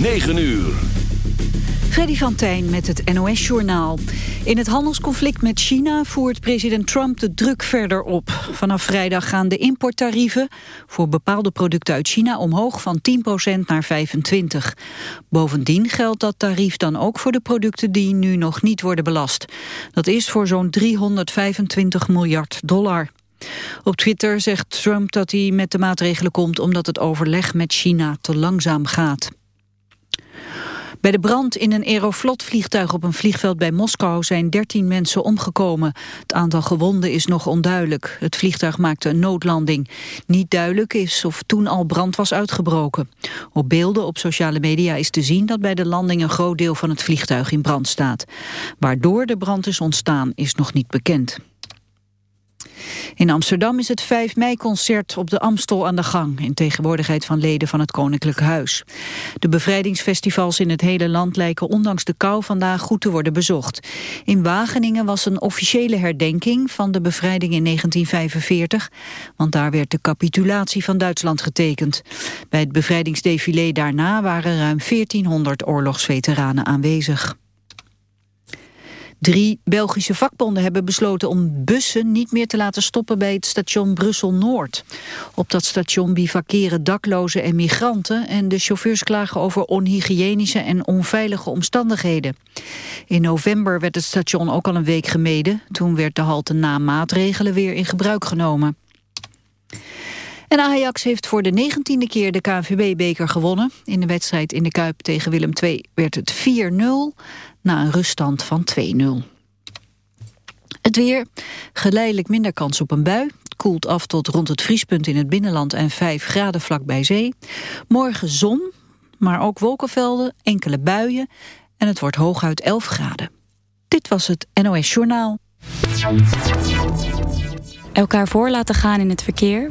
9 uur. Freddy van Tijn met het NOS-journaal. In het handelsconflict met China voert president Trump de druk verder op. Vanaf vrijdag gaan de importtarieven voor bepaalde producten uit China omhoog van 10% naar 25%. Bovendien geldt dat tarief dan ook voor de producten die nu nog niet worden belast. Dat is voor zo'n 325 miljard dollar. Op Twitter zegt Trump dat hij met de maatregelen komt omdat het overleg met China te langzaam gaat. Bij de brand in een Aeroflot-vliegtuig op een vliegveld bij Moskou zijn 13 mensen omgekomen. Het aantal gewonden is nog onduidelijk. Het vliegtuig maakte een noodlanding. Niet duidelijk is of toen al brand was uitgebroken. Op beelden op sociale media is te zien dat bij de landing een groot deel van het vliegtuig in brand staat. Waardoor de brand is ontstaan is nog niet bekend. In Amsterdam is het 5 mei-concert op de Amstel aan de gang... in tegenwoordigheid van leden van het Koninklijk Huis. De bevrijdingsfestivals in het hele land lijken ondanks de kou vandaag goed te worden bezocht. In Wageningen was een officiële herdenking van de bevrijding in 1945... want daar werd de capitulatie van Duitsland getekend. Bij het bevrijdingsdefilé daarna waren ruim 1400 oorlogsveteranen aanwezig. Drie Belgische vakbonden hebben besloten om bussen niet meer te laten stoppen bij het station Brussel-Noord. Op dat station bivakeren daklozen en migranten en de chauffeurs klagen over onhygiënische en onveilige omstandigheden. In november werd het station ook al een week gemeden. Toen werd de halte na maatregelen weer in gebruik genomen. En Ajax heeft voor de negentiende keer de KNVB-beker gewonnen. In de wedstrijd in de Kuip tegen Willem II werd het 4-0 na een ruststand van 2-0. Het weer, geleidelijk minder kans op een bui. Het koelt af tot rond het vriespunt in het binnenland en 5 graden vlak bij zee. Morgen zon, maar ook wolkenvelden, enkele buien en het wordt hooguit 11 graden. Dit was het NOS Journaal. Elkaar voor laten gaan in het verkeer.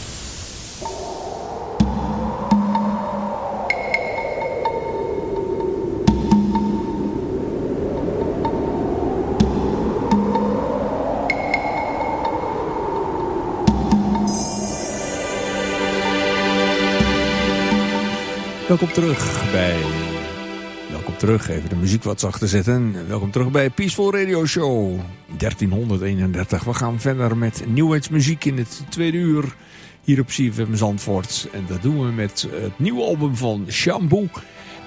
Welkom terug bij... Welkom terug, even de muziek wat zachter zetten. Welkom terug bij Peaceful Radio Show 1331. We gaan verder met muziek in het tweede uur hier op CFM Zandvoort. En dat doen we met het nieuwe album van Shampoo.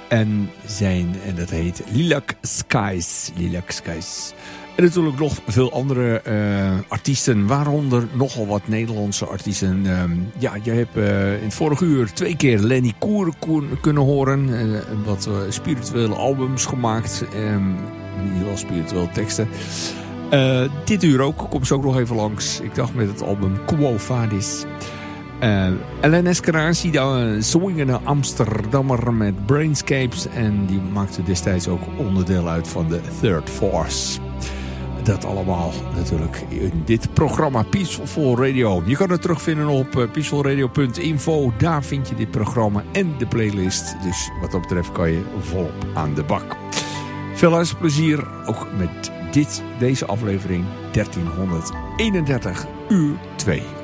En, zijn, en dat heet Lilac Skies. Lilac Skies. En natuurlijk nog veel andere uh, artiesten, waaronder nogal wat Nederlandse artiesten. Uh, ja, je hebt uh, in het vorige uur twee keer Lenny Koer kunnen horen. wat spirituele albums gemaakt. Um, in ieder spirituele teksten. dit uur ook, komt ze ook nog even langs. Ik dacht met het album Quo Vadis. Uh, Ellen Eskenazi, de swingende Amsterdammer met Brainscapes. En die maakte destijds ook onderdeel uit van de Third Force. Dat allemaal natuurlijk in dit programma Peaceful Radio. Je kan het terugvinden op eh, peacefulradio.info. Daar vind je dit programma en de playlist. Dus wat dat betreft kan je volop aan de bak. Veel luisterplezier ook met dit, deze aflevering 1331 uur 2.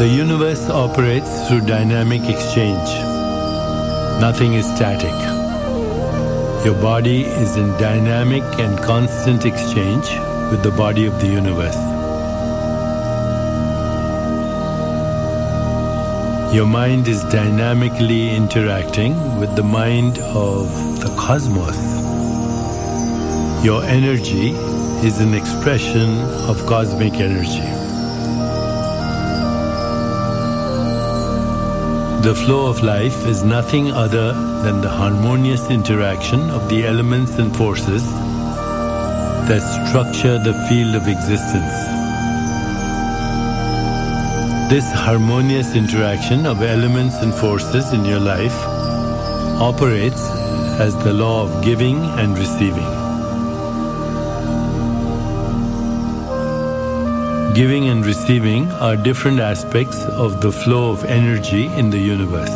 The universe operates through dynamic exchange. Nothing is static. Your body is in dynamic and constant exchange with the body of the universe. Your mind is dynamically interacting with the mind of the cosmos. Your energy is an expression of cosmic energy. The flow of life is nothing other than the harmonious interaction of the elements and forces that structure the field of existence. This harmonious interaction of elements and forces in your life operates as the law of giving and receiving. Giving and receiving are different aspects of the flow of energy in the universe.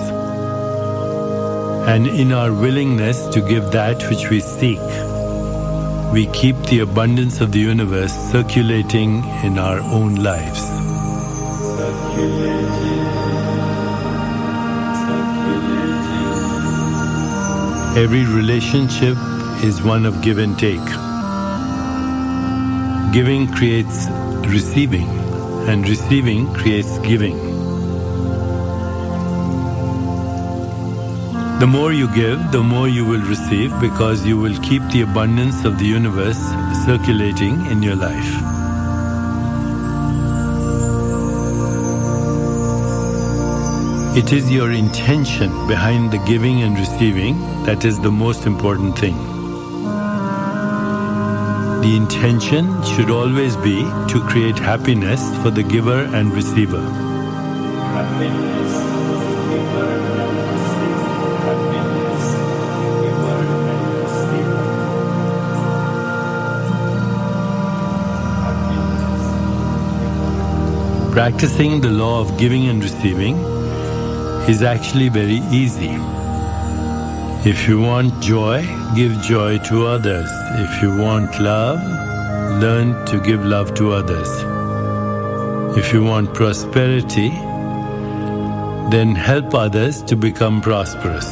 And in our willingness to give that which we seek, we keep the abundance of the universe circulating in our own lives. Every relationship is one of give and take. Giving creates receiving, and receiving creates giving. The more you give, the more you will receive because you will keep the abundance of the universe circulating in your life. It is your intention behind the giving and receiving that is the most important thing. The intention should always be to create happiness for the giver and receiver. Practicing the law of giving and receiving is actually very easy. If you want joy, give joy to others. If you want love, learn to give love to others. If you want prosperity, then help others to become prosperous.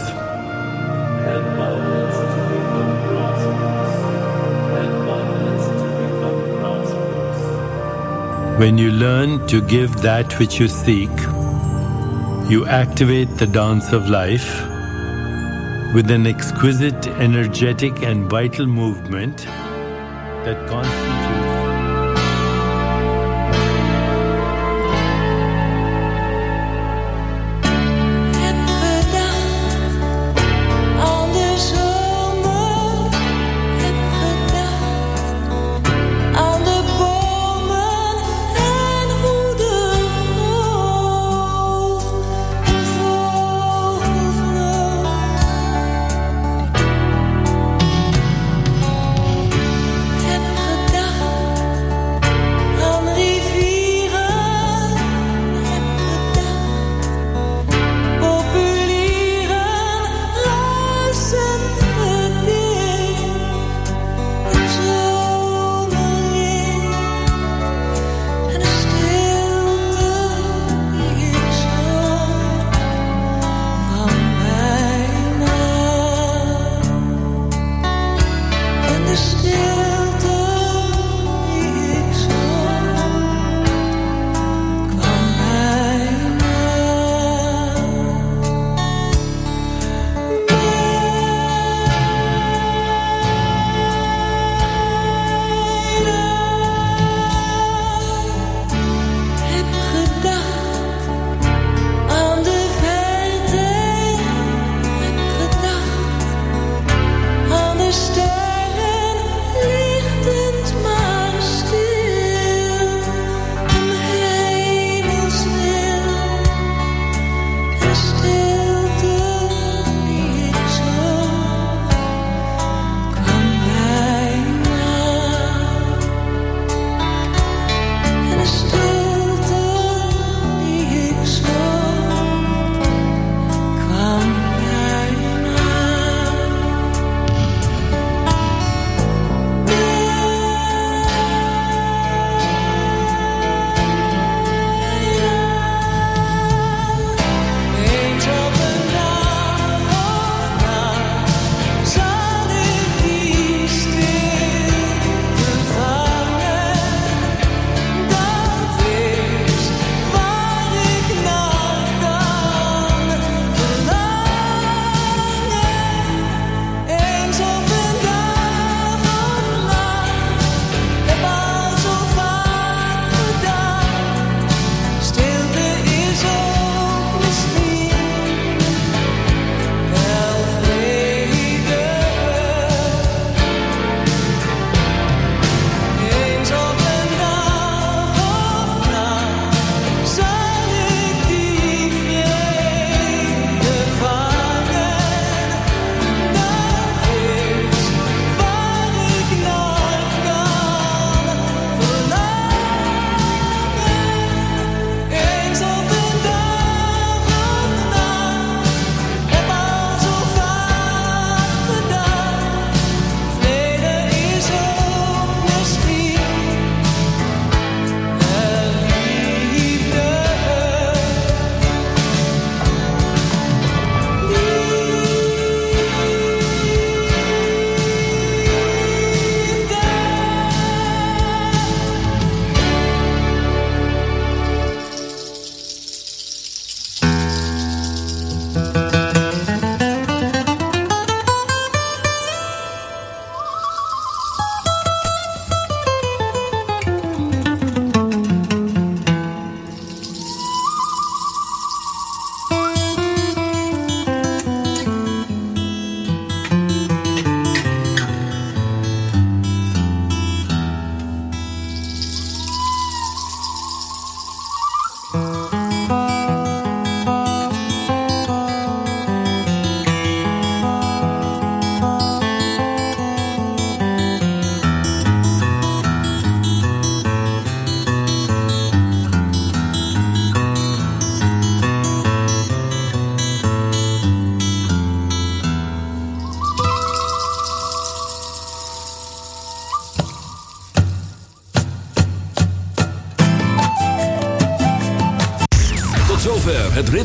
When you learn to give that which you seek, you activate the dance of life with an exquisite, energetic, and vital movement that constitutes.